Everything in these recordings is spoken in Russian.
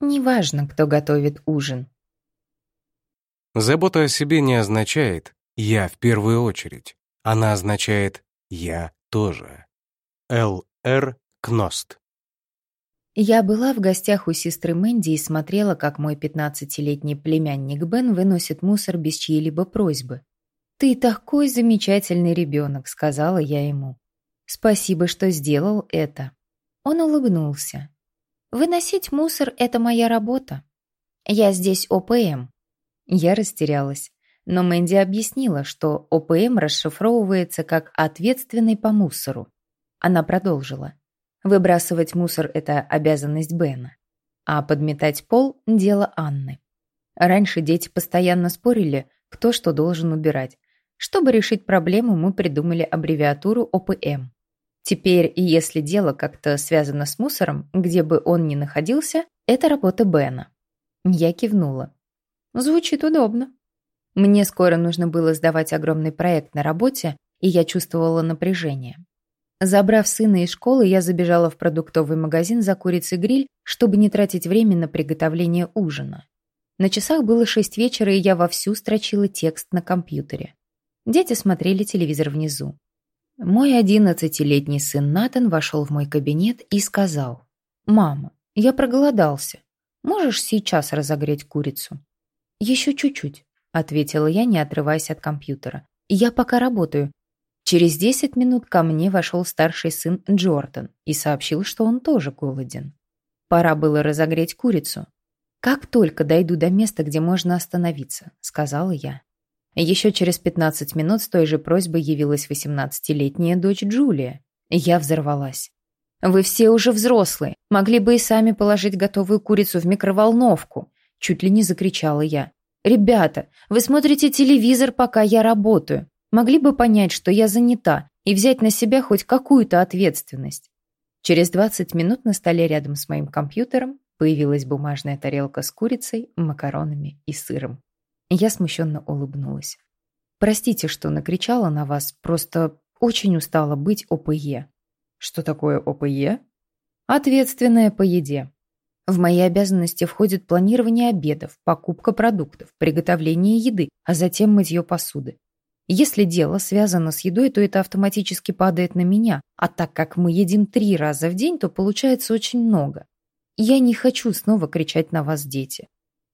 Неважно, кто готовит ужин. Забота о себе не означает «я в первую очередь». Она означает «я тоже». Л. Р. Кност. Я была в гостях у сестры Мэнди и смотрела, как мой 15-летний племянник Бен выносит мусор без чьей-либо просьбы. «Ты такой замечательный ребенок», — сказала я ему. «Спасибо, что сделал это». Он улыбнулся. «Выносить мусор — это моя работа. Я здесь ОПМ». Я растерялась. Но Мэнди объяснила, что ОПМ расшифровывается как «ответственный по мусору». Она продолжила. Выбрасывать мусор – это обязанность Бена, а подметать пол – дело Анны. Раньше дети постоянно спорили, кто что должен убирать. Чтобы решить проблему, мы придумали аббревиатуру ОПМ. Теперь, если дело как-то связано с мусором, где бы он ни находился, это работа Бена. Я кивнула. Звучит удобно. Мне скоро нужно было сдавать огромный проект на работе, и я чувствовала напряжение. Забрав сына из школы, я забежала в продуктовый магазин за курицей гриль, чтобы не тратить время на приготовление ужина. На часах было шесть вечера, и я вовсю строчила текст на компьютере. Дети смотрели телевизор внизу. Мой одиннадцатилетний сын Натан вошел в мой кабинет и сказал, «Мама, я проголодался. Можешь сейчас разогреть курицу?» «Еще чуть-чуть», — ответила я, не отрываясь от компьютера. «Я пока работаю. Через 10 минут ко мне вошел старший сын Джордан и сообщил, что он тоже голоден. Пора было разогреть курицу. «Как только дойду до места, где можно остановиться», — сказала я. Еще через 15 минут с той же просьбой явилась 18-летняя дочь Джулия. Я взорвалась. «Вы все уже взрослые, могли бы и сами положить готовую курицу в микроволновку», чуть ли не закричала я. «Ребята, вы смотрите телевизор, пока я работаю. Могли бы понять, что я занята, и взять на себя хоть какую-то ответственность. Через 20 минут на столе рядом с моим компьютером появилась бумажная тарелка с курицей, макаронами и сыром. Я смущенно улыбнулась. «Простите, что накричала на вас, просто очень устала быть ОПЕ». «Что такое ОПЕ?» «Ответственная по еде», в мои обязанности входит планирование обедов, покупка продуктов, приготовление еды, а затем мытье посуды. Если дело связано с едой, то это автоматически падает на меня, а так как мы едим три раза в день, то получается очень много. Я не хочу снова кричать на вас, дети.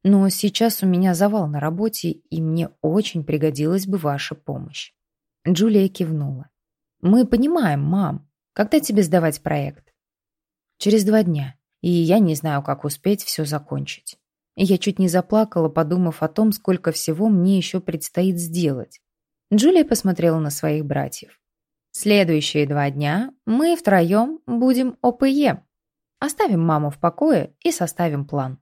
Но сейчас у меня завал на работе, и мне очень пригодилась бы ваша помощь. Джулия кивнула. Мы понимаем, мам. Когда тебе сдавать проект? Через два дня. И я не знаю, как успеть все закончить. Я чуть не заплакала, подумав о том, сколько всего мне еще предстоит сделать. Джулия посмотрела на своих братьев. «Следующие два дня мы втроем будем ОПЕ. Оставим маму в покое и составим план».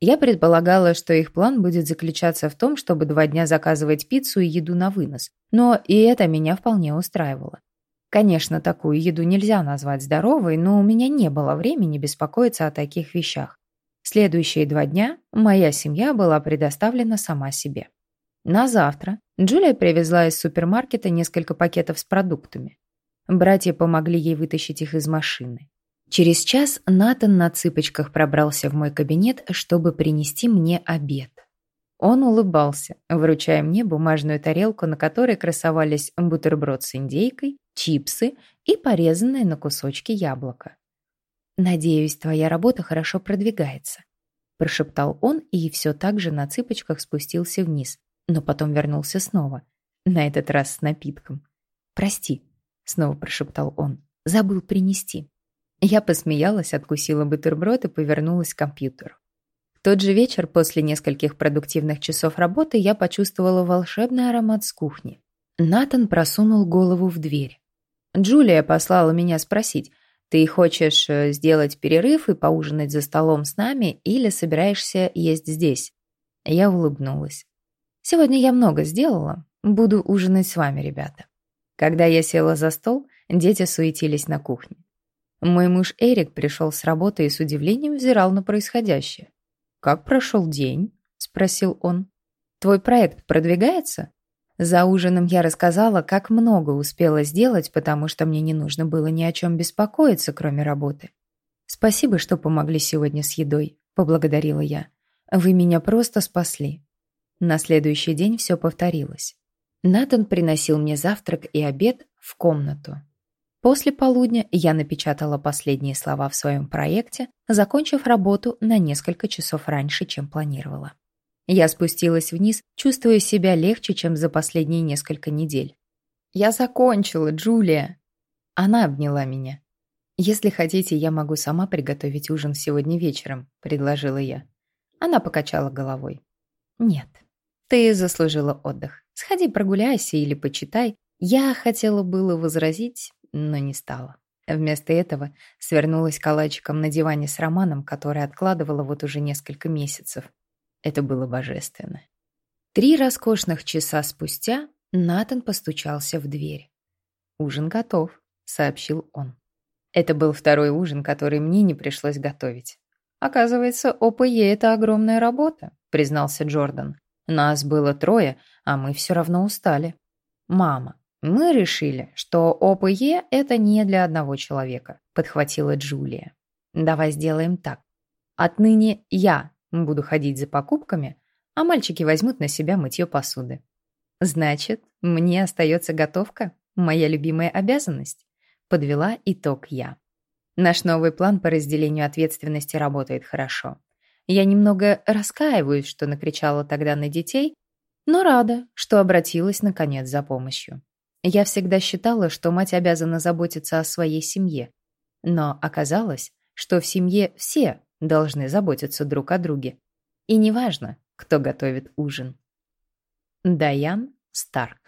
Я предполагала, что их план будет заключаться в том, чтобы два дня заказывать пиццу и еду на вынос, но и это меня вполне устраивало. Конечно, такую еду нельзя назвать здоровой, но у меня не было времени беспокоиться о таких вещах. Следующие два дня моя семья была предоставлена сама себе. На завтра Джулия привезла из супермаркета несколько пакетов с продуктами. Братья помогли ей вытащить их из машины. Через час Натан на цыпочках пробрался в мой кабинет, чтобы принести мне обед. Он улыбался, вручая мне бумажную тарелку, на которой красовались бутерброд с индейкой, чипсы и порезанное на кусочки яблоко. «Надеюсь, твоя работа хорошо продвигается», – прошептал он и все так же на цыпочках спустился вниз, но потом вернулся снова, на этот раз с напитком. «Прости», — снова прошептал он, — «забыл принести». Я посмеялась, откусила бутерброд и повернулась к компьютеру. В тот же вечер, после нескольких продуктивных часов работы, я почувствовала волшебный аромат с кухни. Натан просунул голову в дверь. «Джулия послала меня спросить, ты хочешь э, сделать перерыв и поужинать за столом с нами или собираешься есть здесь?» Я улыбнулась. Сегодня я много сделала. Буду ужинать с вами, ребята. Когда я села за стол, дети суетились на кухне. Мой муж Эрик пришел с работы и с удивлением взирал на происходящее. «Как прошел день?» – спросил он. «Твой проект продвигается?» За ужином я рассказала, как много успела сделать, потому что мне не нужно было ни о чем беспокоиться, кроме работы. «Спасибо, что помогли сегодня с едой», — поблагодарила я. «Вы меня просто спасли». На следующий день все повторилось. Натан приносил мне завтрак и обед в комнату. После полудня я напечатала последние слова в своем проекте, закончив работу на несколько часов раньше, чем планировала. Я спустилась вниз, чувствуя себя легче, чем за последние несколько недель. «Я закончила, Джулия!» Она обняла меня. «Если хотите, я могу сама приготовить ужин сегодня вечером», — предложила я. Она покачала головой. «Нет, ты заслужила отдых. Сходи прогуляйся или почитай. Я хотела было возразить, но не стала. Вместо этого свернулась калачиком на диване с романом, который откладывала вот уже несколько месяцев. Это было божественно. Три роскошных часа спустя Натан постучался в дверь. «Ужин готов», — сообщил он. Это был второй ужин, который мне не пришлось готовить. «Оказывается, ОПЕ — это огромная работа», — признался Джордан. «Нас было трое, а мы все равно устали». «Мама, мы решили, что ОПЕ — это не для одного человека», — подхватила Джулия. «Давай сделаем так. Отныне я буду ходить за покупками, а мальчики возьмут на себя мытье посуды. Значит, мне остается готовка, моя любимая обязанность», — подвела итог я. Наш новый план по разделению ответственности работает хорошо. Я немного раскаиваюсь, что накричала тогда на детей, но рада, что обратилась наконец за помощью. Я всегда считала, что мать обязана заботиться о своей семье. Но оказалось, что в семье все должны заботиться друг о друге. И неважно, кто готовит ужин. Даян Старк